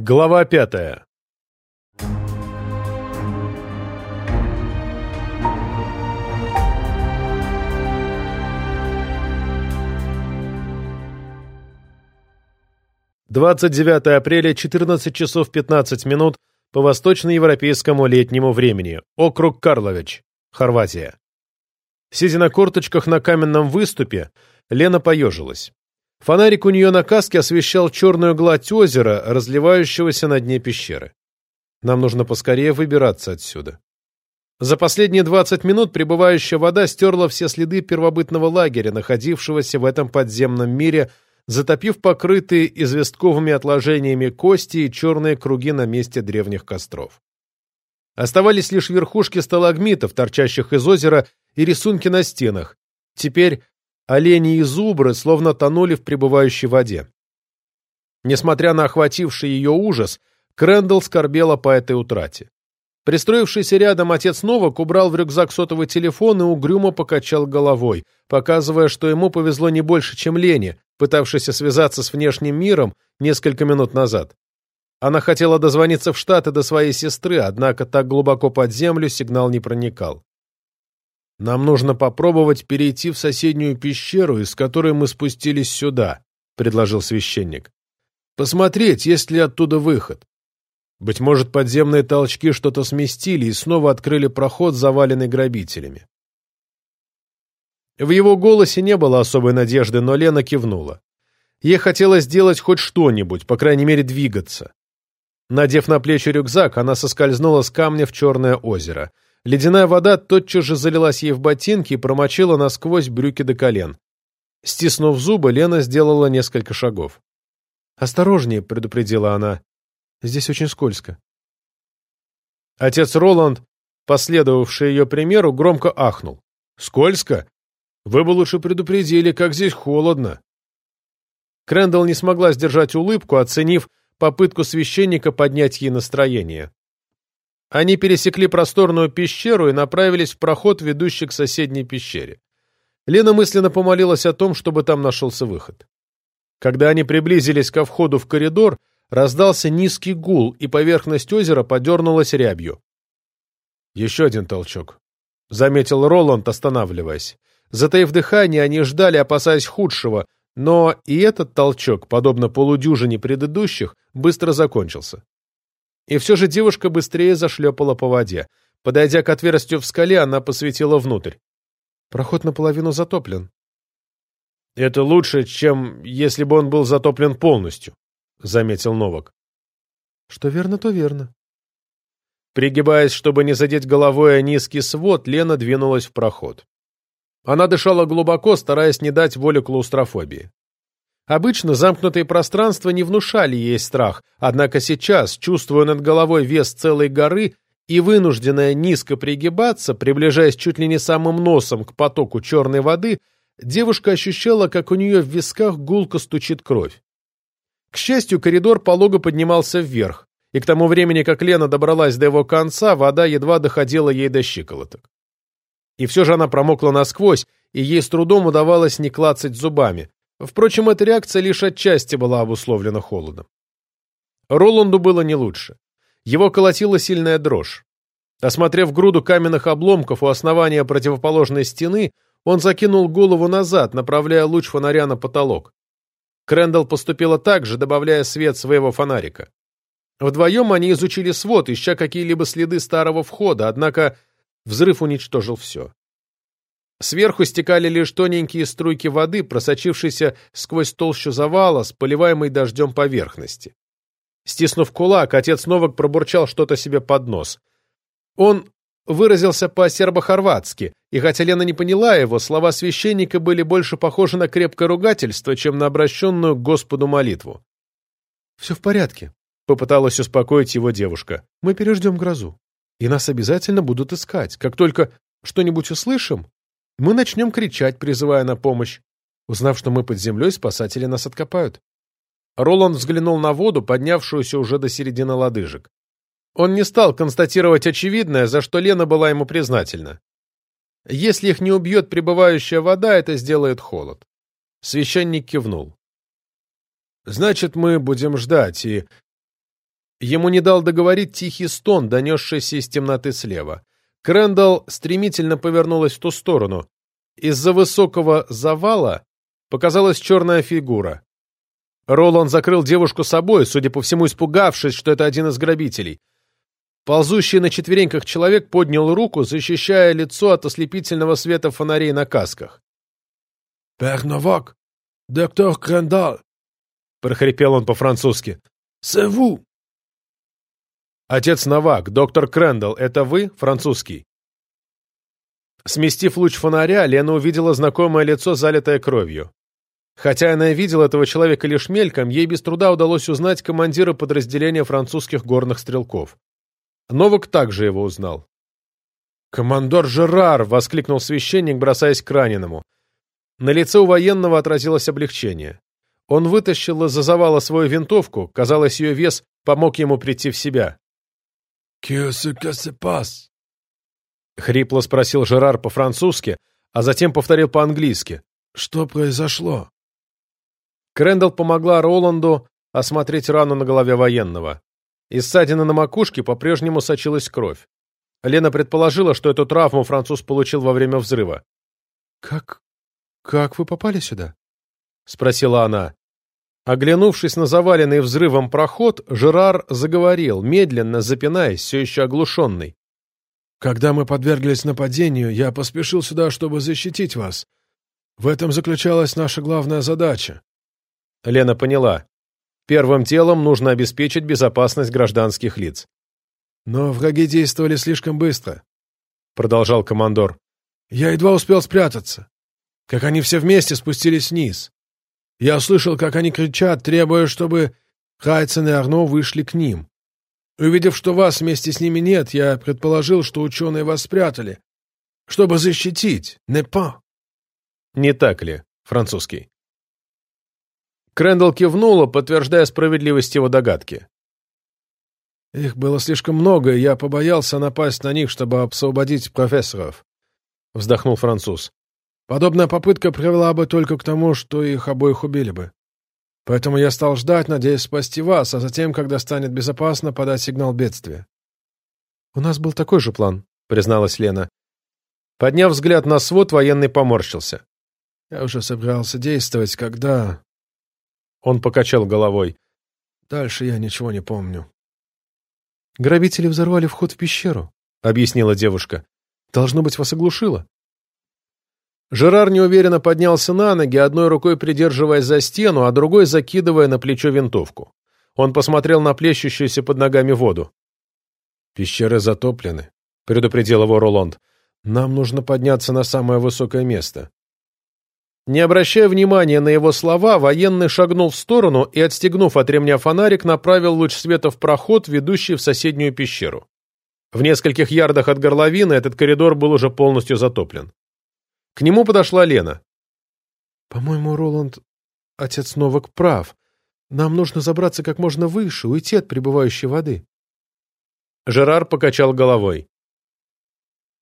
Глава пятая Двадцать девятое апреля, четырнадцать часов пятнадцать минут по восточноевропейскому летнему времени. Округ Карлович, Хорватия. Сидя на корточках на каменном выступе, Лена поежилась. Фонарик у нее на каске освещал черную гладь озера, разливающегося на дне пещеры. Нам нужно поскорее выбираться отсюда. За последние 20 минут прибывающая вода стерла все следы первобытного лагеря, находившегося в этом подземном мире, затопив покрытые известковыми отложениями кости и черные круги на месте древних костров. Оставались лишь верхушки сталагмитов, торчащих из озера, и рисунки на стенах. Теперь олени и зубры словно тонули в пребывающей воде. Несмотря на охвативший ее ужас, Крэндалл скорбела по этой утрате. Пристроившийся рядом отец Новак убрал в рюкзак сотовый телефон и угрюмо покачал головой, показывая, что ему повезло не больше, чем Лене, пытавшейся связаться с внешним миром несколько минут назад. Она хотела дозвониться в Штаты до своей сестры, однако так глубоко под землю сигнал не проникал. Нам нужно попробовать перейти в соседнюю пещеру, из которой мы спустились сюда, предложил священник. Посмотреть, есть ли оттуда выход. Быть может, подземные толчки что-то сместили и снова открыли проход, заваленный грабителями. В его голосе не было особой надежды, но Лена кивнула. Ей хотелось сделать хоть что-нибудь, по крайней мере, двигаться. Надев на плечи рюкзак, она соскользнула с камня в черное озеро — Ледяная вода тотчас же залилась ей в ботинки и промочила насквозь брюки до колен. Стиснув зубы, Лена сделала несколько шагов. «Осторожнее», — предупредила она. «Здесь очень скользко». Отец Роланд, последовавший ее примеру, громко ахнул. «Скользко? Вы бы лучше предупредили, как здесь холодно». Крэндалл не смогла сдержать улыбку, оценив попытку священника поднять ей настроение. Они пересекли просторную пещеру и направились в проход, ведущий к соседней пещере. Лена мысленно помолилась о том, чтобы там нашелся выход. Когда они приблизились ко входу в коридор, раздался низкий гул, и поверхность озера подернулась рябью. «Еще один толчок», — заметил Роланд, останавливаясь. Затаив дыхание, они ждали, опасаясь худшего, но и этот толчок, подобно полудюжине предыдущих, быстро закончился. И все же девушка быстрее зашлепала по воде. Подойдя к отверстию в скале, она посветила внутрь. Проход наполовину затоплен. «Это лучше, чем если бы он был затоплен полностью», — заметил Новак. «Что верно, то верно». Пригибаясь, чтобы не задеть головой о низкий свод, Лена двинулась в проход. Она дышала глубоко, стараясь не дать волю клаустрофобии. Обычно замкнутые пространства не внушали ей страх, однако сейчас, чувствуя над головой вес целой горы и вынужденная низко пригибаться, приближаясь чуть ли не самым носом к потоку черной воды, девушка ощущала, как у нее в висках гулко стучит кровь. К счастью, коридор полого поднимался вверх, и к тому времени, как Лена добралась до его конца, вода едва доходила ей до щиколоток. И все же она промокла насквозь, и ей с трудом удавалось не клацать зубами. Впрочем, эта реакция лишь отчасти была обусловлена холодом. Роланду было не лучше. Его колотила сильная дрожь. Осмотрев груду каменных обломков у основания противоположной стены, он закинул голову назад, направляя луч фонаря на потолок. Крэндалл поступила так же, добавляя свет своего фонарика. Вдвоем они изучили свод, ища какие-либо следы старого входа, однако взрыв уничтожил все. Сверху стекали лишь тоненькие струйки воды, просочившиеся сквозь толщу завала с поливаемой дождем поверхности. Стиснув кулак, отец Новак пробурчал что-то себе под нос. Он выразился по-сербо-хорватски, и хотя Лена не поняла его, слова священника были больше похожи на крепкое ругательство, чем на обращенную к Господу молитву. «Все в порядке», — попыталась успокоить его девушка. «Мы переждем грозу, и нас обязательно будут искать. Как только что-нибудь услышим, мы начнем кричать, призывая на помощь. Узнав, что мы под землей, спасатели нас откопают. Роланд взглянул на воду, поднявшуюся уже до середины лодыжек. Он не стал констатировать очевидное, за что Лена была ему признательна. Если их не убьет прибывающая вода, это сделает холод. Священник кивнул. «Значит, мы будем ждать, и Ему не дал договорить тихий стон, донесшийся из темноты слева. Крэндалл стремительно повернулась в ту сторону. Из-за высокого завала показалась черная фигура. Роланд закрыл девушку собой, судя по всему, испугавшись, что это один из грабителей. Ползущий на четвереньках человек поднял руку, защищая лицо от ослепительного света фонарей на касках. «Пер Новак! Доктор Крендал!» — прохрипел он по-французски. «Севу!» «Отец Новак, доктор Крендал, это вы, французский?» Сместив луч фонаря, Лена увидела знакомое лицо, залитое кровью. Хотя она и видела этого человека лишь мельком, ей без труда удалось узнать командира подразделения французских горных стрелков. Новак также его узнал. «Командор Жерар!» — воскликнул священник, бросаясь к раненому. На лице у военного отразилось облегчение. Он вытащил из-за завала свою винтовку, казалось, ее вес помог ему прийти в себя. «Qu'est-ce que se passe?» — хрипло спросил Жерар по-французски, а затем повторил по-английски. «Что произошло?» Крэндалл помогла Роланду осмотреть рану на голове военного. Из ссадины на макушке по-прежнему сочилась кровь. Лена предположила, что эту травму француз получил во время взрыва. «Как... как вы попали сюда?» — спросила она. Оглянувшись на заваленный взрывом проход, Жерар заговорил, медленно запинаясь, все еще оглушенный. «Когда мы подверглись нападению, я поспешил сюда, чтобы защитить вас. В этом заключалась наша главная задача». Лена поняла. Первым делом нужно обеспечить безопасность гражданских лиц. «Но враги действовали слишком быстро», — продолжал командор. «Я едва успел спрятаться, как они все вместе спустились вниз. Я услышал, как они кричат, требуя, чтобы Хайцен и Арно вышли к ним. Увидев, что вас вместе с ними нет, я предположил, что ученые вас спрятали, чтобы защитить, не па». «Не так ли, французский?» Крэндалл кивнула, подтверждая справедливость его догадки. «Их было слишком много, и я побоялся напасть на них, чтобы освободить профессоров», — вздохнул француз. «Подобная попытка привела бы только к тому, что их обоих убили бы. Поэтому я стал ждать, надеясь спасти вас, а затем, когда станет безопасно, подать сигнал бедствия». «У нас был такой же план», — призналась Лена. Подняв взгляд на свод, военный поморщился. «Я уже собирался действовать, когда...» Он покачал головой. «Дальше я ничего не помню». «Грабители взорвали вход в пещеру», — объяснила девушка. «Должно быть, вас оглушило». Жерар неуверенно поднялся на ноги, одной рукой придерживаясь за стену, а другой закидывая на плечо винтовку. Он посмотрел на плещущуюся под ногами воду. «Пещеры затоплены», — предупредил его Роланд. «Нам нужно подняться на самое высокое место». Не обращая внимания на его слова, военный шагнул в сторону и, отстегнув от ремня фонарик, направил луч света в проход, ведущий в соседнюю пещеру. В нескольких ярдах от горловины этот коридор был уже полностью затоплен. К нему подошла Лена. «По-моему, Роланд, отец Новак прав. Нам нужно забраться как можно выше, уйти от прибывающей воды». Жерар покачал головой.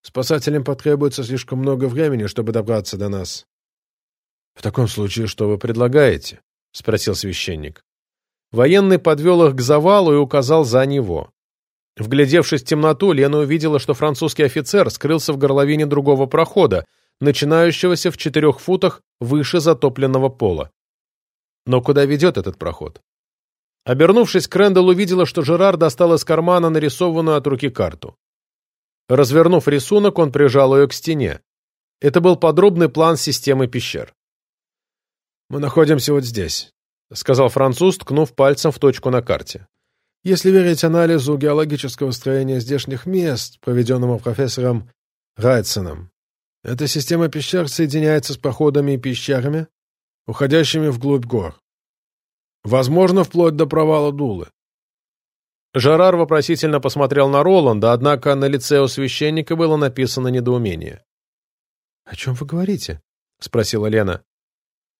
«Спасателям потребуется слишком много времени, чтобы добраться до нас. «В таком случае, что вы предлагаете?» — спросил священник. Военный подвел их к завалу и указал за него. Вглядевшись в темноту, Лена увидела, что французский офицер скрылся в горловине другого прохода, начинающегося в четырех футах выше затопленного пола. Но куда ведет этот проход? Обернувшись, Крэндалл увидела, что Жерар достал из кармана нарисованную от руки карту. Развернув рисунок, он прижал ее к стене. Это был подробный план системы пещер. «Мы находимся вот здесь», — сказал француз, ткнув пальцем в точку на карте. «Если верить анализу геологического строения здешних мест, проведенному профессором Райтсоном, эта система пещер соединяется с проходами и пещерами, уходящими вглубь гор. Возможно, вплоть до провала Дулы. Жерар вопросительно посмотрел на Роланда, однако на лице у священника было написано недоумение. «О чем вы говорите?» — спросила Лена.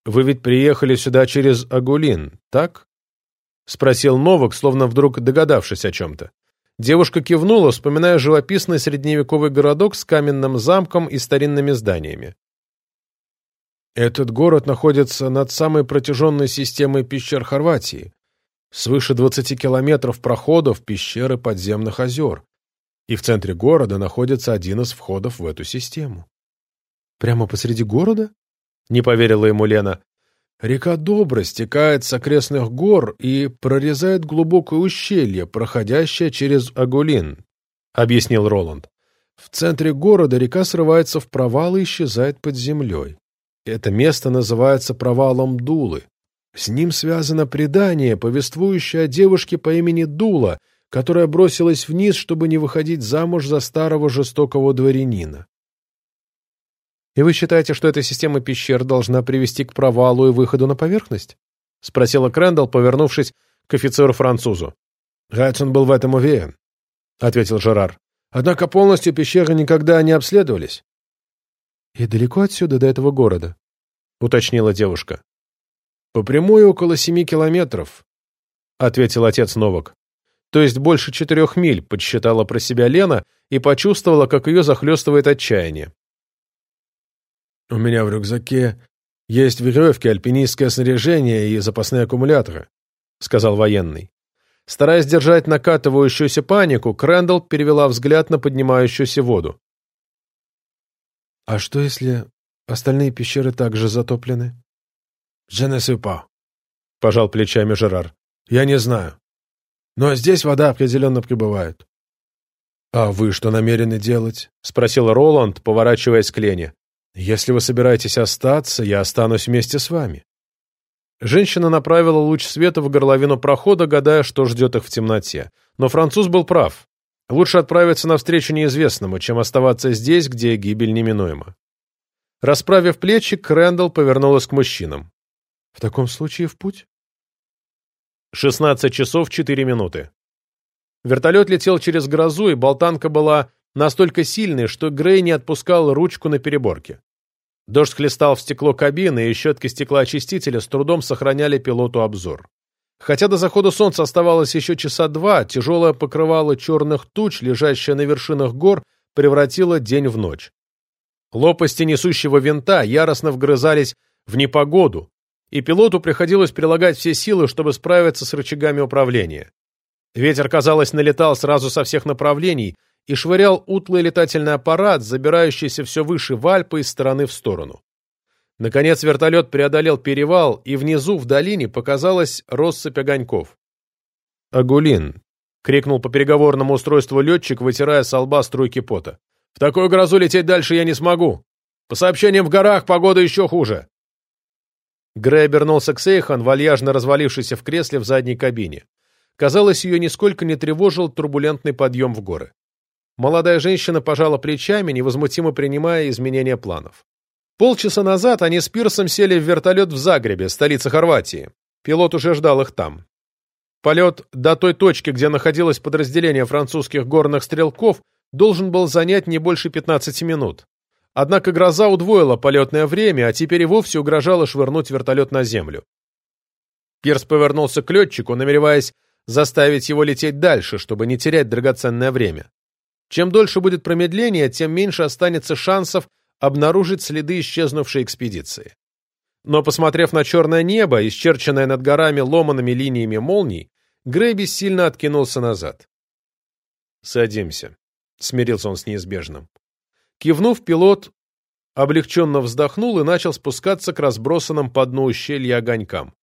«Вы ведь приехали сюда через Агулин, так?» — спросил Новак, словно вдруг догадавшись о чем-то. Девушка кивнула, вспоминая живописный средневековый городок с каменным замком и старинными зданиями. «Этот город находится над самой протяженной системой пещер Хорватии. свыше 20 километров проходов пещеры подземных озер, и в центре города находится один из входов в эту систему. «Прямо посреди города?» — не поверила ему Лена. «Река Добра стекает с окрестных гор и прорезает глубокое ущелье, проходящее через Агулин», — объяснил Роланд. «В центре города река срывается в провал и исчезает под землей. Это место называется провалом Дулы. С ним связано предание, повествующее о девушке по имени Дула, которая бросилась вниз, чтобы не выходить замуж за старого жестокого дворянина. «И вы считаете, что эта система пещер должна привести к провалу и выходу на поверхность?» — спросила Крэндалл, повернувшись к офицеру-французу. «Гайдсон был в этом уверен», — ответил Жерар. «Однако полностью пещеры никогда не обследовались». «И далеко отсюда, до этого города?» — уточнила девушка. «По прямой около семи километров», — ответил отец Новак. «То есть больше четырех миль», — подсчитала про себя Лена и почувствовала, как ее захлестывает отчаяние. «У меня в рюкзаке есть веревки, альпинистское снаряжение и запасные аккумуляторы», — сказал военный. Стараясь держать накатывающуюся панику, Крэндалл перевела взгляд на поднимающуюся воду. «А что, если остальные пещеры также затоплены?» «Je ne sais pas», — пожал плечами Жерар. «Я не знаю. Но здесь вода определенно прибывает». «А вы что намерены делать?» — спросил Роланд, поворачиваясь к Лене. «Если вы собираетесь остаться, я останусь вместе с вами». Женщина направила луч света в горловину прохода, гадая, что ждет их в темноте. Но француз был прав. Лучше отправиться навстречу неизвестному, чем оставаться здесь, где гибель неминуема. Расправив плечи, Крэндалл повернулась к мужчинам. «В таком случае в путь?» 16 часов 4 минуты. Вертолет летел через грозу, и болтанка была настолько сильной, что Грей не отпускал ручку на переборке. Дождь хлестал в стекло кабины, и щетки стеклоочистителя с трудом сохраняли пилоту обзор. Хотя до захода солнца оставалось еще часа два, тяжелое покрывало черных туч, лежащее на вершинах гор, превратило день в ночь. Лопасти несущего винта яростно вгрызались в непогоду, и пилоту приходилось прилагать все силы, чтобы справиться с рычагами управления. Ветер, казалось, налетал сразу со всех направлений, и швырял утлый летательный аппарат, забирающийся все выше в Альпы из стороны в сторону. Наконец вертолет преодолел перевал, и внизу, в долине, показалась россыпь огоньков. «Агулин!» — крикнул по переговорному устройству летчик, вытирая с лба струйки пота. «В такую грозу лететь дальше я не смогу! По сообщениям в горах погода еще хуже!» Грей обернулся к Сейхан, вальяжно развалившийся в кресле в задней кабине. Казалось, ее нисколько не тревожил турбулентный подъем в горы. Молодая женщина пожала плечами, невозмутимо принимая изменения планов. Полчаса назад они с Пирсом сели в вертолет в Загребе, столице Хорватии. Пилот уже ждал их там. Полет до той точки, где находилось подразделение французских горных стрелков, должен был занять не больше 15 минут. Однако гроза удвоила полетное время, а теперь и вовсе угрожала швырнуть вертолет на землю. Пирс повернулся к летчику, намереваясь заставить его лететь дальше, чтобы не терять драгоценное время. Чем дольше будет промедление, тем меньше останется шансов обнаружить следы исчезнувшей экспедиции. Но, посмотрев на черное небо, исчерченное над горами ломанными линиями молний, Грей бессильно откинулся назад. «Садимся», — смирился он с неизбежным. Кивнув, пилот облегченно вздохнул и начал спускаться к разбросанным по дну ущелья огонькам.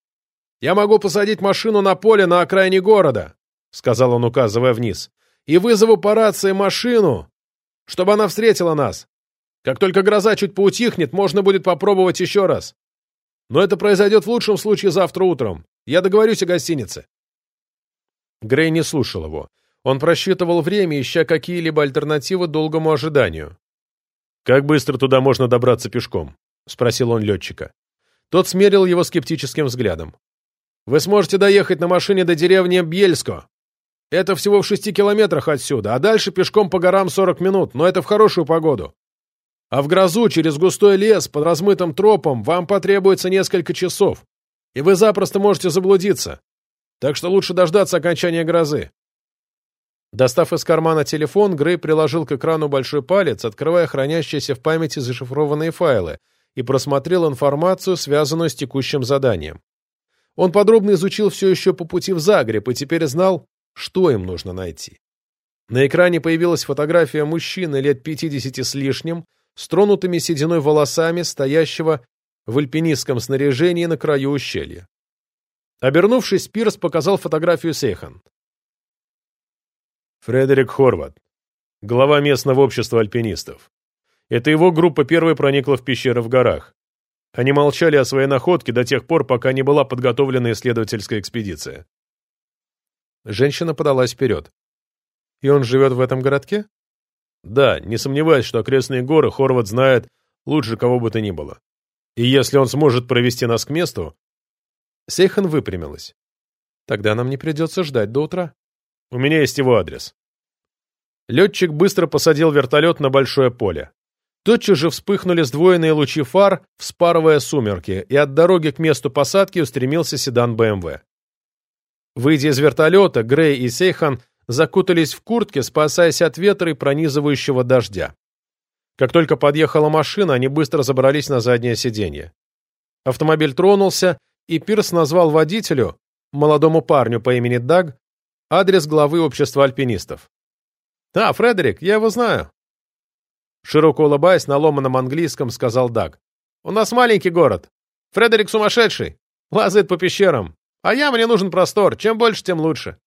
«Я могу посадить машину на поле на окраине города», — сказал он, указывая вниз и вызову по рации машину, чтобы она встретила нас. Как только гроза чуть поутихнет, можно будет попробовать еще раз. Но это произойдет в лучшем случае завтра утром. Я договорюсь о гостинице». Грей не слушал его. Он просчитывал время, ища какие-либо альтернативы долгому ожиданию. «Как быстро туда можно добраться пешком?» — спросил он летчика. Тот смерил его скептическим взглядом. «Вы сможете доехать на машине до деревни Бьельско. Это всего в шести километрах отсюда, а дальше пешком по горам 40 минут, но это в хорошую погоду. А в грозу через густой лес под размытым тропом вам потребуется несколько часов, и вы запросто можете заблудиться. Так что лучше дождаться окончания грозы. Достав из кармана телефон, Грей приложил к экрану большой палец, открывая хранящиеся в памяти зашифрованные файлы, и просмотрел информацию, связанную с текущим заданием. Он подробно изучил все еще по пути в Загреб и теперь знал, что им нужно найти. На экране появилась фотография мужчины лет 50 с лишним, с тронутыми сединой волосами, стоящего в альпинистском снаряжении на краю ущелья. Обернувшись, Пирс показал фотографию Сейхан. Фредерик Хорват, глава местного общества альпинистов. Это его группа первой проникла в пещеры в горах. Они молчали о своей находке до тех пор, пока не была подготовлена исследовательская экспедиция. Женщина подалась вперед. «И он живет в этом городке?» «Да, не сомневаюсь, что окрестные горы Хорват знает лучше кого бы то ни было. И если он сможет провести нас к месту...» Сейхан выпрямилась. «Тогда нам не придется ждать до утра». У меня есть его адрес. Летчик быстро посадил вертолет на большое поле. Тотчас же вспыхнули сдвоенные лучи фар, вспарывая сумерки, и от дороги к месту посадки устремился седан БМВ. Выйдя из вертолета, Грей и Сейхан закутались в куртки, спасаясь от ветра и пронизывающего дождя. Как только подъехала машина, они быстро забрались на заднее сиденье. Автомобиль тронулся, и Пирс назвал водителю, молодому парню по имени Даг, Адрес главы общества альпинистов. «Да, Фредерик, я его знаю». Широко улыбаясь на ломаном английском, сказал Даг. «У нас маленький город. Фредерик сумасшедший. Лазает по пещерам. А я, мне нужен простор. Чем больше, тем лучше».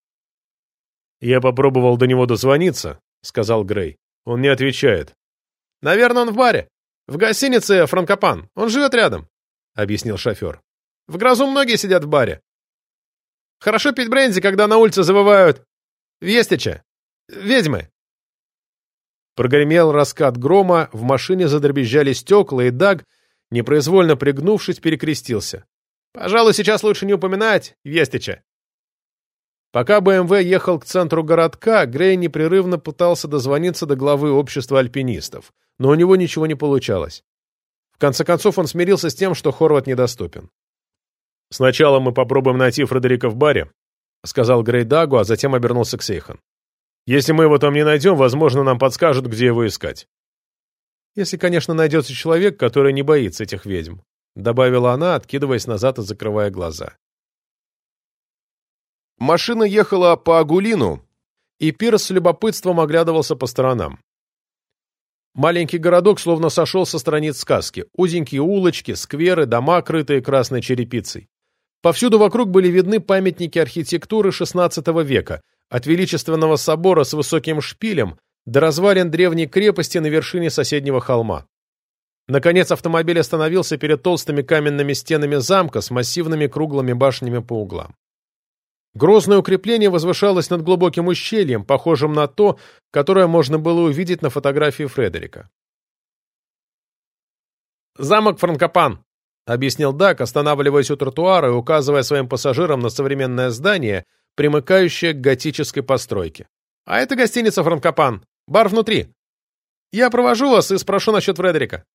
«Я попробовал до него дозвониться», — сказал Грей. «Он не отвечает». «Наверное, он в баре. В гостинице «Франкопан». Он живет рядом», — объяснил шофер. «В грозу многие сидят в баре. Хорошо пить бренди, когда на улице завывают «Вестича! Ведьмы!» Прогремел раскат грома, в машине задребезжали стекла, и Даг, непроизвольно пригнувшись, перекрестился. «Пожалуй, сейчас лучше не упоминать Вестича!» Пока БМВ ехал к центру городка, Грей непрерывно пытался дозвониться до главы общества альпинистов, но у него ничего не получалось. В конце концов он смирился с тем, что Хорват недоступен. «Сначала мы попробуем найти Фредерика в баре», — сказал Грей Дагу, а затем обернулся к Сейхан. «Если мы его там не найдем, возможно, нам подскажут, где его искать». «Если, конечно, найдется человек, который не боится этих ведьм», — добавила она, откидываясь назад и закрывая глаза. Машина ехала по Агулину, и Пирс с любопытством оглядывался по сторонам. Маленький городок словно сошел со страниц сказки. Узенькие улочки, скверы, дома, крытые красной черепицей. Повсюду вокруг были видны памятники архитектуры XVI века, от величественного собора с высоким шпилем до развалин древней крепости на вершине соседнего холма. Наконец автомобиль остановился перед толстыми каменными стенами замка с массивными круглыми башнями по углам. Грозное укрепление возвышалось над глубоким ущельем, похожим на то, которое можно было увидеть на фотографии Фредерика. «Замок Франкопан», — объяснил Дак, останавливаясь у тротуара и указывая своим пассажирам на современное здание, примыкающее к готической постройке. «А это гостиница «Франкопан». Бар внутри. Я провожу вас и спрошу насчет Фредерика».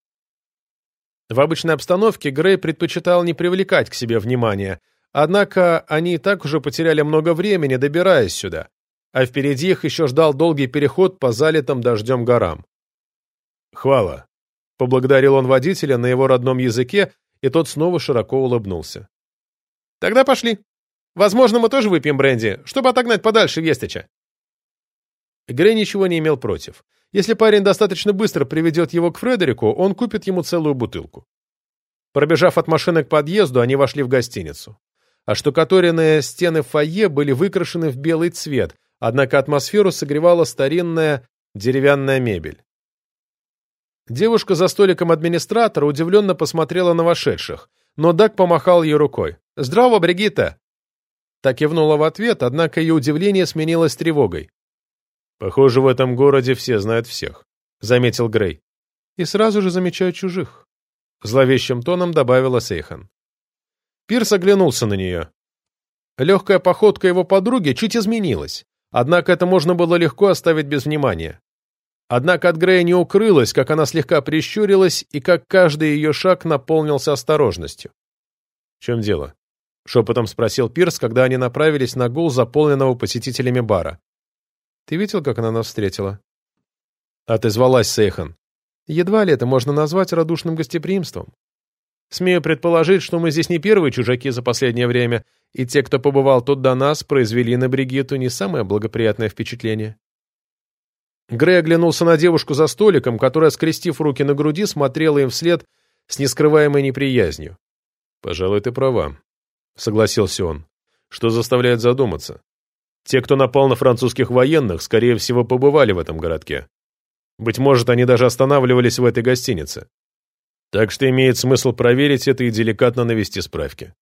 В обычной обстановке Грей предпочитал не привлекать к себе внимания, однако они и так уже потеряли много времени, добираясь сюда, а впереди их еще ждал долгий переход по залитым дождем горам. «Хвала», — поблагодарил он водителя на его родном языке, и тот снова широко улыбнулся. «Тогда пошли. Возможно, мы тоже выпьем бренди, чтобы отогнать подальше Вестича». Грей ничего не имел против. Если парень достаточно быстро приведет его к Фредерику, он купит ему целую бутылку. Пробежав от машины к подъезду, они вошли в гостиницу. А штукатуренные стены фойе были выкрашены в белый цвет, однако атмосферу согревала старинная деревянная мебель. Девушка за столиком администратора удивленно посмотрела на вошедших, но Даг помахал ей рукой. «Здраво, Бригитта!» Так кивнула в ответ, однако ее удивление сменилось тревогой. «Похоже, в этом городе все знают всех», — заметил Грей. «И сразу же замечают чужих», — зловещим тоном добавила Сейхан. Пирс оглянулся на нее. Легкая походка его подруги чуть изменилась, однако это можно было легко оставить без внимания. Однако от Грея не укрылось, как она слегка прищурилась и как каждый ее шаг наполнился осторожностью. «В чем дело?» — шепотом спросил Пирс, когда они направились на гул заполненного посетителями бара. «Ты видел, как она нас встретила?» Отозвалась Сейхан. «Едва ли это можно назвать радушным гостеприимством». Смею предположить, что мы здесь не первые чужаки за последнее время, и те, кто побывал тут до нас, произвели на Бригитту не самое благоприятное впечатление. Грей оглянулся на девушку за столиком, которая, скрестив руки на груди, смотрела им вслед с нескрываемой неприязнью. «Пожалуй, ты права», — согласился он. «Что заставляет задуматься? Те, кто напал на французских военных, скорее всего, побывали в этом городке. Быть может, они даже останавливались в этой гостинице. Так что имеет смысл проверить это и деликатно навести справки.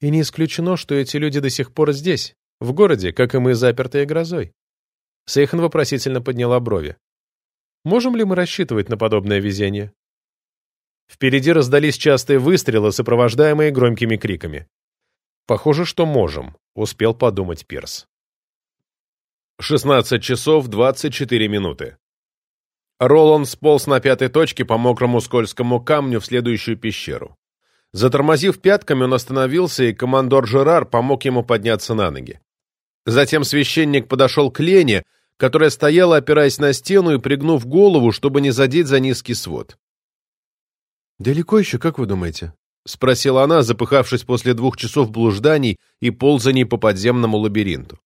И не исключено, что эти люди до сих пор здесь, в городе, как и мы, запертые грозой. Сейхан вопросительно подняла брови. Можем ли мы рассчитывать на подобное везение? Впереди раздались частые выстрелы, сопровождаемые громкими криками. Похоже, что можем, успел подумать Пирс. 16 часов 24 минуты. Роланд сполз на пятой точке по мокрому скользкому камню в следующую пещеру. Затормозив пятками, он остановился, и командор Жерар помог ему подняться на ноги. Затем священник подошел к Лене, которая стояла, опираясь на стену и пригнув голову, чтобы не задеть за низкий свод. «Далеко еще, как вы думаете?» — спросила она, запыхавшись после двух часов блужданий и ползаний по подземному лабиринту.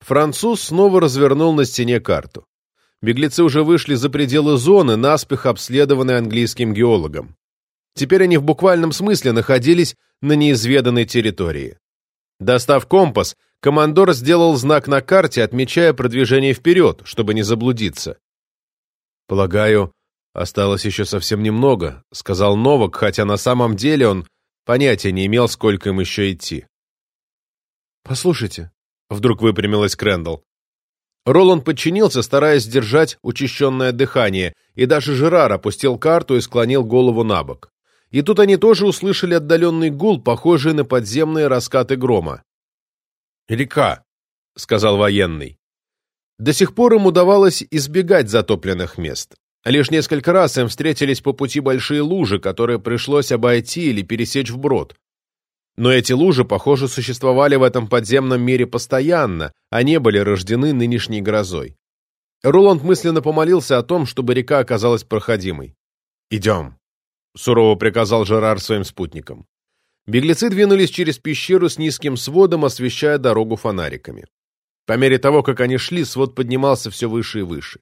Француз снова развернул на стене карту. Беглецы уже вышли за пределы зоны, наспех обследованной английским геологом. Теперь они в буквальном смысле находились на неизведанной территории. Достав компас, командор сделал знак на карте, отмечая продвижение вперед, чтобы не заблудиться. «Полагаю, осталось еще совсем немного», — сказал Новак, хотя на самом деле он понятия не имел, сколько им еще идти. «Послушайте», — вдруг выпрямилась Крэндалл, Роланд подчинился, стараясь сдержать учащенное дыхание, и даже Жерар опустил карту и склонил голову на бок. И тут они тоже услышали отдаленный гул, похожий на подземные раскаты грома. «Река», — сказал военный. До сих пор им удавалось избегать затопленных мест. Лишь несколько раз им встретились по пути большие лужи, которые пришлось обойти или пересечь вброд. Но эти лужи, похоже, существовали в этом подземном мире постоянно, а не были рождены нынешней грозой. Роланд мысленно помолился о том, чтобы река оказалась проходимой. «Идем», — сурово приказал Жерар своим спутникам. Беглецы двинулись через пещеру с низким сводом, освещая дорогу фонариками. По мере того, как они шли, свод поднимался все выше и выше.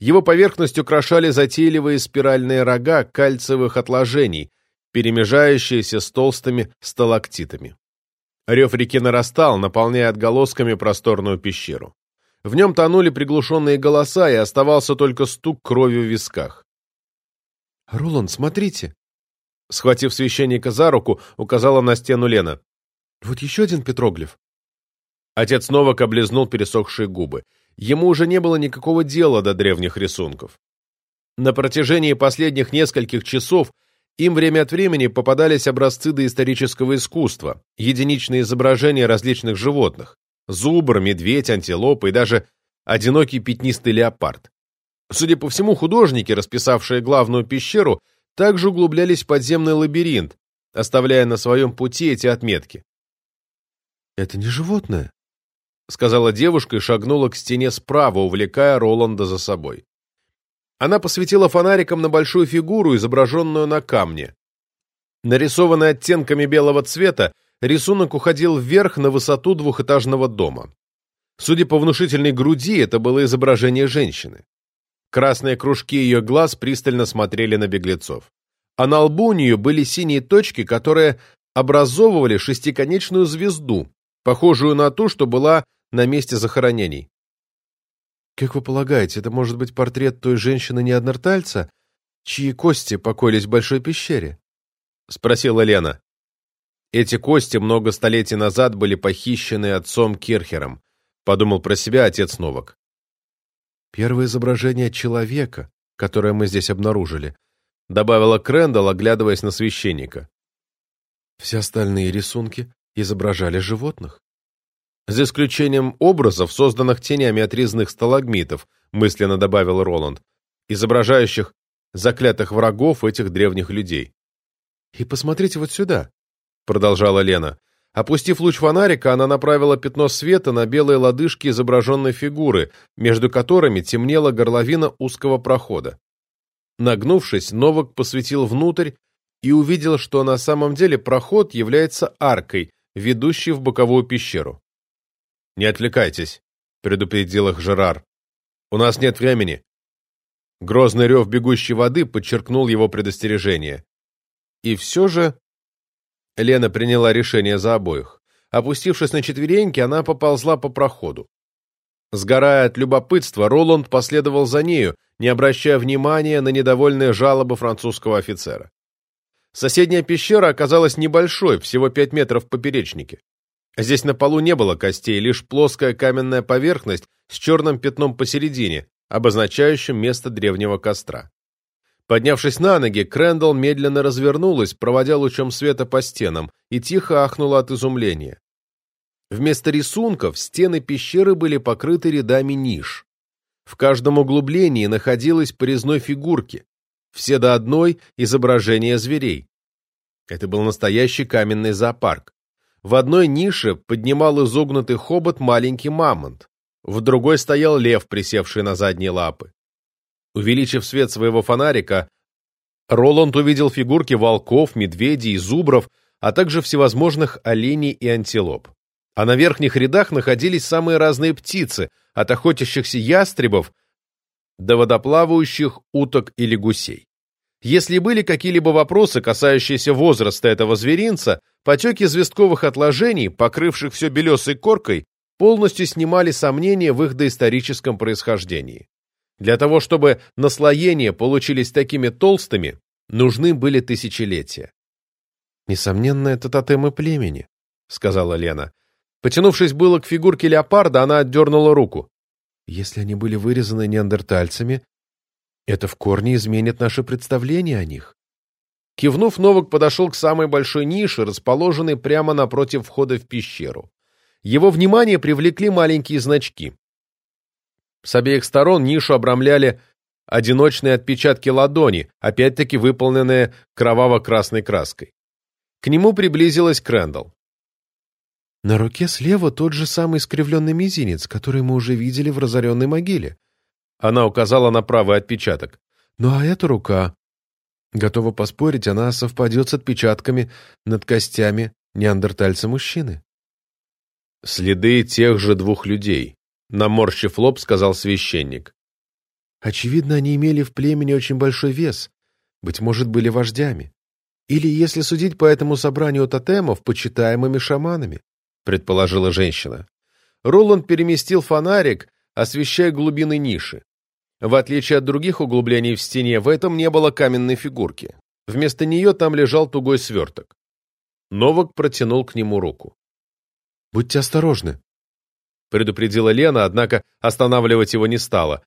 Его поверхность украшали затейливые спиральные рога кальциевых отложений, перемежающиеся с толстыми сталактитами. Рев реки нарастал, наполняя отголосками просторную пещеру. В нем тонули приглушенные голоса, и оставался только стук крови в висках. «Роланд, смотрите!» Схватив священника за руку, указала на стену Лена. «Вот еще один петроглиф». Отец Новак облизнул пересохшие губы. Ему уже не было никакого дела до древних рисунков. На протяжении последних нескольких часов им время от времени попадались образцы доисторического искусства, единичные изображения различных животных – зубр, медведь, антилопа и даже одинокий пятнистый леопард. Судя по всему, художники, расписавшие главную пещеру, также углублялись в подземный лабиринт, оставляя на своем пути эти отметки. «Это не животное», — сказала девушка и шагнула к стене справа, увлекая Роланда за собой. Она посветила фонариком на большую фигуру, изображенную на камне. Нарисованный оттенками белого цвета, рисунок уходил вверх на высоту двухэтажного дома. Судя по внушительной груди, это было изображение женщины. Красные кружки ее глаз пристально смотрели на беглецов. А на лбу у нее были синие точки, которые образовывали шестиконечную звезду, похожую на ту, что была на месте захоронений. «Как вы полагаете, это может быть портрет той женщины-неоднортальца, чьи кости покоились в большой пещере?» — спросила Лена. «Эти кости много столетий назад были похищены отцом Кирхером», — подумал про себя отец Новак. «Первое изображение человека, которое мы здесь обнаружили», — добавила Крэндалл, оглядываясь на священника. «Все остальные рисунки изображали животных» за исключением образов, созданных тенями от резных сталагмитов, мысленно добавил Роланд, изображающих заклятых врагов этих древних людей. «И посмотрите вот сюда», — продолжала Лена. Опустив луч фонарика, она направила пятно света на белые лодыжки изображенной фигуры, между которыми темнела горловина узкого прохода. Нагнувшись, Новак посветил внутрь и увидел, что на самом деле проход является аркой, ведущей в боковую пещеру. «Не отвлекайтесь», — предупредил их Жерар. «У нас нет времени». Грозный рев бегущей воды подчеркнул его предостережение. И все же Лена приняла решение за обоих. Опустившись на четвереньки, она поползла по проходу. Сгорая от любопытства, Роланд последовал за нею, не обращая внимания на недовольные жалобы французского офицера. Соседняя пещера оказалась небольшой, всего 5 метров в поперечнике. Здесь на полу не было костей, лишь плоская каменная поверхность с черным пятном посередине, обозначающим место древнего костра. Поднявшись на ноги, Крэндалл медленно развернулась, проводя лучом света по стенам, и тихо ахнула от изумления. Вместо рисунков стены пещеры были покрыты рядами ниш. В каждом углублении находилась по резной фигурке, все до одной изображения зверей. Это был настоящий каменный зоопарк. В одной нише поднимал изогнутый хобот маленький мамонт, в другой стоял лев, присевший на задние лапы. Увеличив свет своего фонарика, Роланд увидел фигурки волков, медведей, зубров, а также всевозможных оленей и антилоп. А на верхних рядах находились самые разные птицы, от охотящихся ястребов до водоплавающих уток или гусей. Если были какие-либо вопросы, касающиеся возраста этого зверинца, потеки известковых отложений, покрывших все белесой коркой, полностью снимали сомнения в их доисторическом происхождении. Для того, чтобы наслоения получились такими толстыми, нужны были тысячелетия. «Несомненно, это тотемы племени», — сказала Лена. Потянувшись было к фигурке леопарда, она отдернула руку. «Если они были вырезаны неандертальцами, это в корне изменит наше представление о них». Кивнув, Новак подошел к самой большой нише, расположенной прямо напротив входа в пещеру. Его внимание привлекли маленькие значки. С обеих сторон нишу обрамляли одиночные отпечатки ладони, опять-таки выполненные кроваво-красной краской. К нему приблизилась Крэндалл. На руке слева тот же самый искривленный мизинец, который мы уже видели в разоренной могиле. Она указала на правый отпечаток. Ну а эта рука... Готова поспорить, она совпадет с отпечатками над костями неандертальца-мужчины. Следы тех же двух людей, наморщив лоб, сказал священник. Очевидно, они имели в племени очень большой вес, быть может, были вождями. Или, если судить по этому собранию тотемов, почитаемыми шаманами, предположила женщина. Роланд переместил фонарик, освещая глубины ниши. В отличие от других углублений в стене, в этом не было каменной фигурки. Вместо нее там лежал тугой сверток. Новак протянул к нему руку. «Будьте осторожны», — предупредила Лена, однако останавливать его не стала.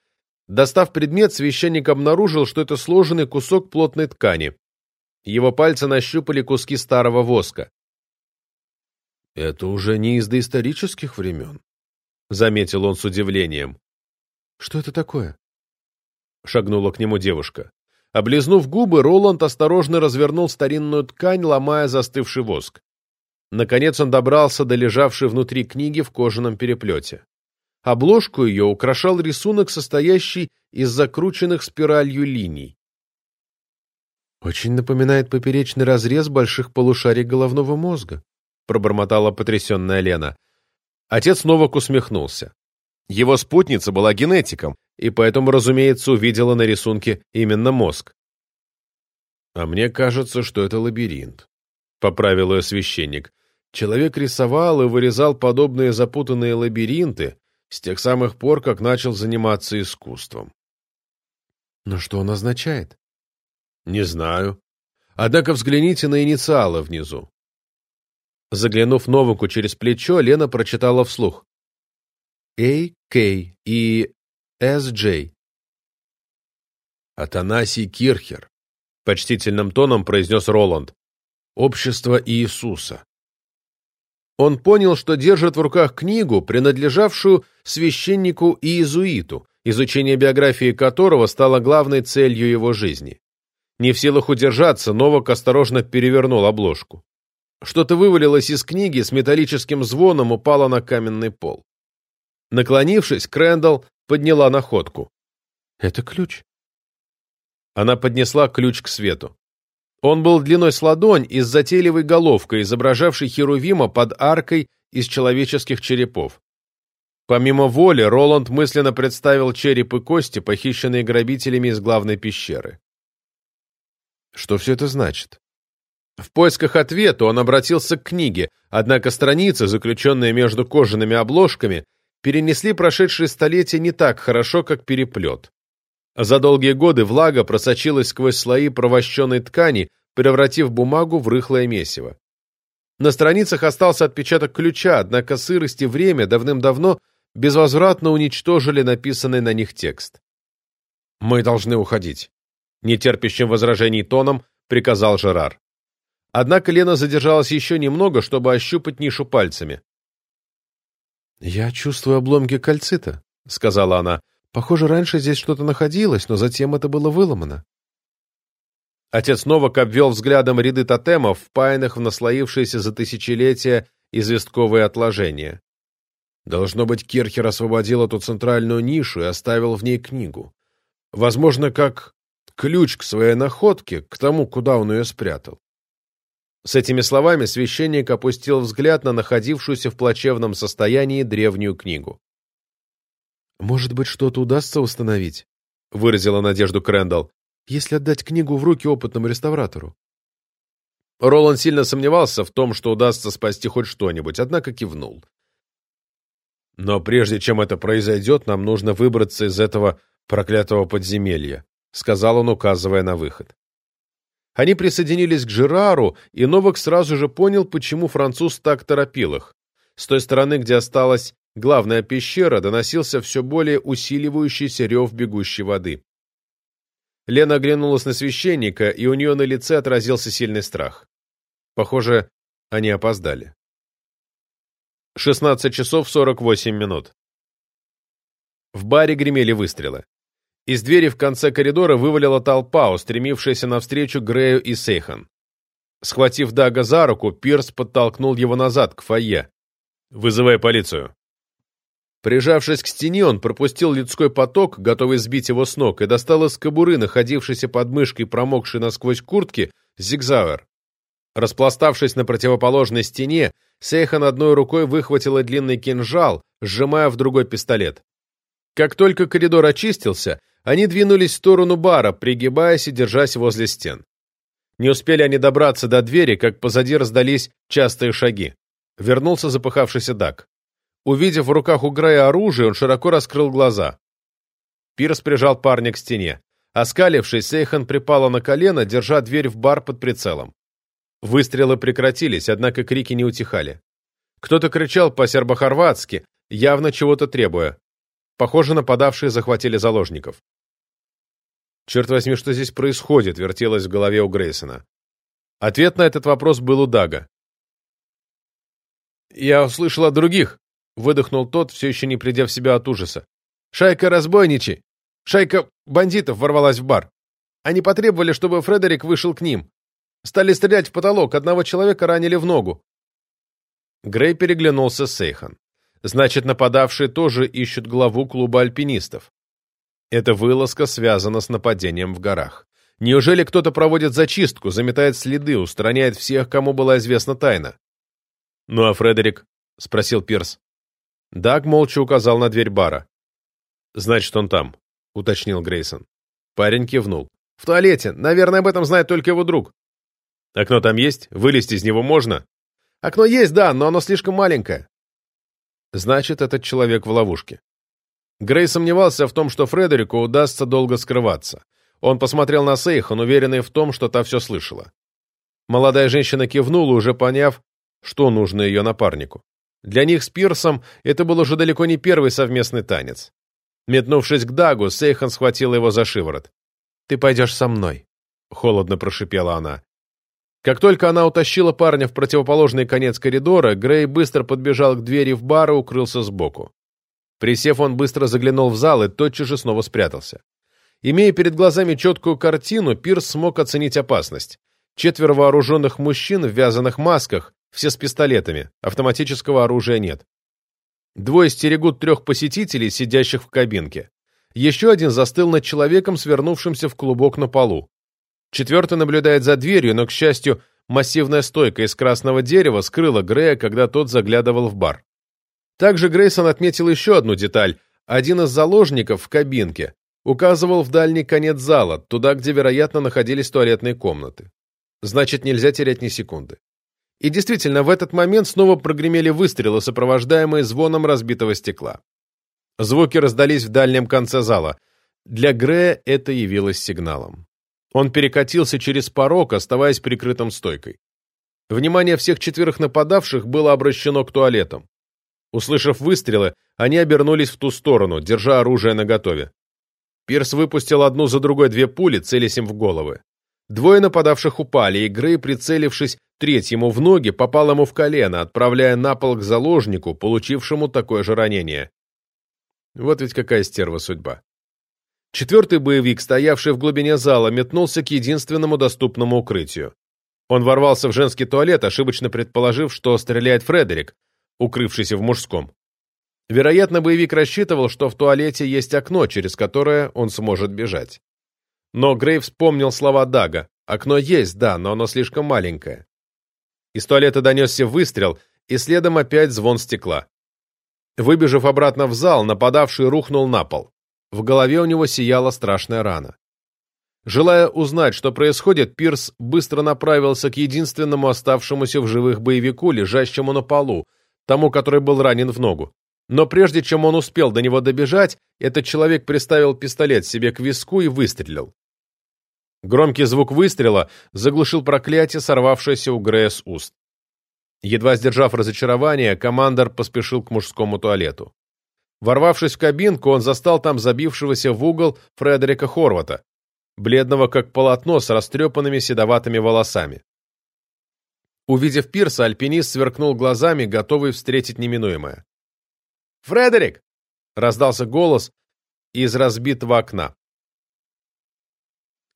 Достав предмет, священник обнаружил, что это сложенный кусок плотной ткани. Его пальцы нащупали куски старого воска. «Это уже не из доисторических времен», — заметил он с удивлением. «Что это такое?» — шагнула к нему девушка. Облизнув губы, Роланд осторожно развернул старинную ткань, ломая застывший воск. Наконец он добрался до лежавшей внутри книги в кожаном переплете. Обложку ее украшал рисунок, состоящий из закрученных спиралью линий. «Очень напоминает поперечный разрез больших полушарий головного мозга», пробормотала потрясенная Лена. Отец Новак усмехнулся. Его спутница была генетиком, и поэтому, разумеется, увидела на рисунке именно мозг. «А мне кажется, что это лабиринт», — поправил ее священник. Человек рисовал и вырезал подобные запутанные лабиринты с тех самых пор, как начал заниматься искусством. Но что он означает? Не знаю. Однако взгляните на инициалы внизу. Заглянув Новаку через плечо, Лена прочитала вслух. «А, К и С, Джей». «Атанасий Кирхер», — почтительным тоном произнес Роланд. «Общество Иисуса». Он понял, что держит в руках книгу, принадлежавшую священнику иезуиту, изучение биографии которого стало главной целью его жизни. Не в силах удержаться, Новак осторожно перевернул обложку. Что-то вывалилось из книги, с металлическим звоном упало на каменный пол. Наклонившись, Крэндалл подняла находку. «Это ключ». Она поднесла ключ к свету. Он был длиной с ладонь и с затейливой головкой, изображавшей Херувима под аркой из человеческих черепов. Помимо воли, Роланд мысленно представил череп и кости, похищенные грабителями из главной пещеры. Что все это значит? В поисках ответа он обратился к книге, однако страницы, заключенные между кожаными обложками, перенесли прошедшие столетия не так хорошо, как переплет. За долгие годы влага просочилась сквозь слои провощенной ткани, превратив бумагу в рыхлое месиво. На страницах остался отпечаток ключа, однако сырость и время давным-давно безвозвратно уничтожили написанный на них текст. «Мы должны уходить», — нетерпящим возражений тоном приказал Жерар. Однако Лена задержалась еще немного, чтобы ощупать нишу пальцами. «Я чувствую обломки кальцита», — сказала она. «Похоже, раньше здесь что-то находилось, но затем это было выломано». Отец Новак обвел взглядом ряды тотемов, впаянных в наслоившиеся за тысячелетия известковые отложения. Должно быть, Кирхер освободил эту центральную нишу и оставил в ней книгу. Возможно, как ключ к своей находке, к тому, куда он ее спрятал. С этими словами священник опустил взгляд на находившуюся в плачевном состоянии древнюю книгу. «Может быть, что-то удастся установить?» — выразила надежду Крэндалл, «если отдать книгу в руки опытному реставратору». Роланд сильно сомневался в том, что удастся спасти хоть что-нибудь, однако кивнул. «Но прежде чем это произойдет, нам нужно выбраться из этого проклятого подземелья», — сказал он, указывая на выход. Они присоединились к Жерару, и Новак сразу же понял, почему француз так торопил их. С той стороны, где осталась главная пещера, доносился все более усиливающийся рев бегущей воды. Лена оглянулась на священника, и у нее на лице отразился сильный страх. Похоже, они опоздали. 16 часов 48 минут. В баре гремели выстрелы. Из двери в конце коридора вывалила толпа, устремившаяся навстречу Грею и Сейхан. Схватив Дага за руку, Пирс подтолкнул его назад, к фойе. «Вызывай полицию». Прижавшись к стене, он пропустил людской поток, готовый сбить его с ног, и достал из кобуры, находившейся под мышкой промокшей насквозь куртки, зигзауэр. Распластавшись на противоположной стене, Сейхан одной рукой выхватила длинный кинжал, сжимая в другой пистолет. Как только коридор очистился, они двинулись в сторону бара, пригибаясь и держась возле стен. Не успели они добраться до двери, как позади раздались частые шаги. Вернулся запыхавшийся Дак. Увидев в руках у Грея оружие, он широко раскрыл глаза. Пирс прижал парня к стене. Оскалившись, Сейхан припала на колено, держа дверь в бар под прицелом. Выстрелы прекратились, однако крики не утихали. Кто-то кричал по-сербо-хорватски, явно чего-то требуя. Похоже, нападавшие захватили заложников. «Черт возьми, что здесь происходит?» — вертелось в голове у Грейсона. Ответ на этот вопрос был у Дага. «Я услышал от других», — выдохнул тот, все еще не придя в себя от ужаса. «Шайка разбойничей! Шайка бандитов ворвалась в бар. Они потребовали, чтобы Фредерик вышел к ним. Стали стрелять в потолок, одного человека ранили в ногу». Грей переглянулся с Сейхан. Значит, нападавшие тоже ищут главу клуба альпинистов. Эта вылазка связана с нападением в горах. Неужели кто-то проводит зачистку, заметает следы, устраняет всех, кому была известна тайна? «Ну а Фредерик?» — спросил Пирс. Даг молча указал на дверь бара. «Значит, он там», — уточнил Грейсон. Парень кивнул. «В туалете. Наверное, об этом знает только его друг». «Окно там есть? Вылезти из него можно?» «Окно есть, да, но оно слишком маленькое. Значит, этот человек в ловушке. Грей сомневался в том, что Фредерику удастся долго скрываться. Он посмотрел на Сейхан, уверенный в том, что та все слышала. Молодая женщина кивнула, уже поняв, что нужно ее напарнику. Для них с Пирсом это был уже далеко не первый совместный танец. Метнувшись к Дагу, Сейхан схватила его за шиворот. «Ты пойдешь со мной», — холодно прошипела она. Как только она утащила парня в противоположный конец коридора, Грей быстро подбежал к двери в бар и укрылся сбоку. Присев, он быстро заглянул в зал и тотчас же снова спрятался. Имея перед глазами четкую картину, Пирс смог оценить опасность. Четверо вооруженных мужчин в вязаных масках, все с пистолетами, автоматического оружия нет. Двое стерегут трех посетителей, сидящих в кабинке. Еще один застыл над человеком, свернувшимся в клубок на полу. Четвертый наблюдает за дверью, но, к счастью, массивная стойка из красного дерева скрыла Грея, когда тот заглядывал в бар. Также Грейсон отметил еще одну деталь. Один из заложников в кабинке указывал в дальний конец зала, туда, где, вероятно, находились туалетные комнаты. Значит, нельзя терять ни секунды. И действительно, в этот момент снова прогремели выстрелы, сопровождаемые звоном разбитого стекла. Звуки раздались в дальнем конце зала. Для Грея это явилось сигналом. Он перекатился через порог, оставаясь прикрытым стойкой. Внимание всех четверых нападавших было обращено к туалетам. Услышав выстрелы, они обернулись в ту сторону, держа оружие наготове. Пирс выпустил одну за другой две пули, целясь им в головы. Двое нападавших упали, и Грей, прицелившись третьему в ноги, попал ему в колено, отправляя на пол к заложнику, получившему такое же ранение. Вот ведь какая стерва судьба. Четвертый боевик, стоявший в глубине зала, метнулся к единственному доступному укрытию. Он ворвался в женский туалет, ошибочно предположив, что стреляет Фредерик, укрывшийся в мужском. Вероятно, боевик рассчитывал, что в туалете есть окно, через которое он сможет бежать. Но Грей вспомнил слова Дага. Окно есть, да, но оно слишком маленькое. Из туалета донесся выстрел, и следом опять звон стекла. Выбежав обратно в зал, нападавший рухнул на пол. В голове у него сияла страшная рана. Желая узнать, что происходит, Пирс быстро направился к единственному оставшемуся в живых боевику, лежащему на полу, тому, который был ранен в ногу. Но прежде чем он успел до него добежать, этот человек приставил пистолет себе к виску и выстрелил. Громкий звук выстрела заглушил проклятие, сорвавшееся у Грея с уст. Едва сдержав разочарование, командор поспешил к мужскому туалету. Ворвавшись в кабинку, он застал там забившегося в угол Фредерика Хорвата, бледного как полотно с растрепанными седоватыми волосами. Увидев Пирса, альпинист сверкнул глазами, готовый встретить неминуемое. «Фредерик!» — раздался голос из разбитого окна.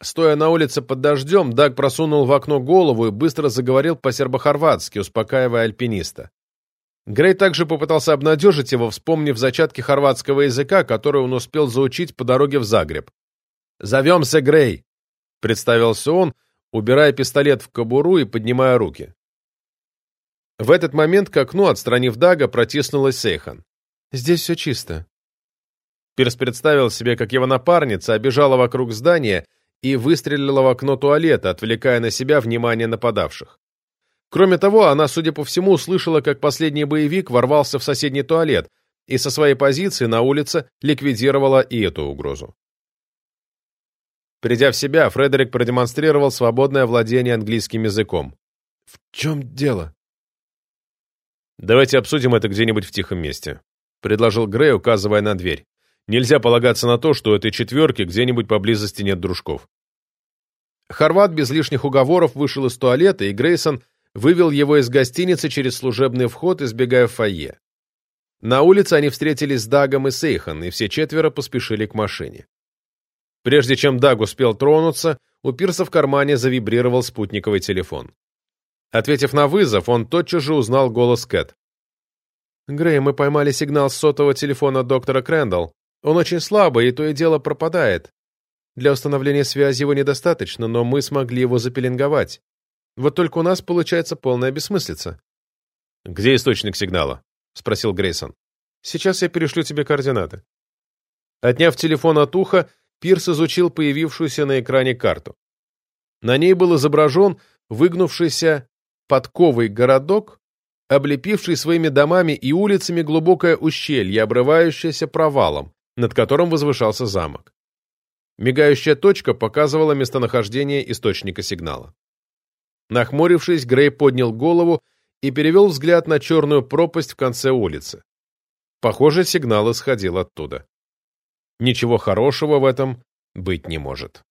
Стоя на улице под дождем, Даг просунул в окно голову и быстро заговорил по-сербохорватски, успокаивая альпиниста. Грей также попытался обнадежить его, вспомнив зачатки хорватского языка, который он успел заучить по дороге в Загреб. «Зовемся Грей», — представился он, убирая пистолет в кобуру и поднимая руки. В этот момент к окну, отстранив Дага, протиснулась Сейхан. «Здесь все чисто». Пирс представил себе, как его напарница обежала вокруг здания и выстрелила в окно туалета, отвлекая на себя внимание нападавших. Кроме того, она, судя по всему, услышала, как последний боевик ворвался в соседний туалет и со своей позиции на улице ликвидировала и эту угрозу. Придя в себя, Фредерик продемонстрировал свободное владение английским языком. «В чем дело?» «Давайте обсудим это где-нибудь в тихом месте», — предложил Грей, указывая на дверь. «Нельзя полагаться на то, что у этой четверки где-нибудь поблизости нет дружков». Хорват без лишних уговоров вышел из туалета, и Грейсон вывел его из гостиницы через служебный вход, избегая фойе. На улице они встретились с Дагом и Сейхан, и все четверо поспешили к машине. Прежде чем Даг успел тронуться, у Пирса в кармане завибрировал спутниковый телефон. Ответив на вызов, он тотчас же узнал голос Кэт. «Грей, мы поймали сигнал с сотового телефона доктора Крэндалл. Он очень слабый, и то и дело пропадает. Для установления связи его недостаточно, но мы смогли его запеленговать. Вот только у нас получается полная бессмыслица. «Где источник сигнала?» — спросил Грейсон. «Сейчас я перешлю тебе координаты». Отняв телефон от уха, Пирс изучил появившуюся на экране карту. На ней был изображен выгнувшийся подковый городок, облепивший своими домами и улицами глубокое ущелье, обрывающееся провалом, над которым возвышался замок. Мигающая точка показывала местонахождение источника сигнала. Нахмурившись, Грей поднял голову и перевел взгляд на черную пропасть в конце улицы. Похоже, сигнал исходил оттуда. Ничего хорошего в этом быть не может.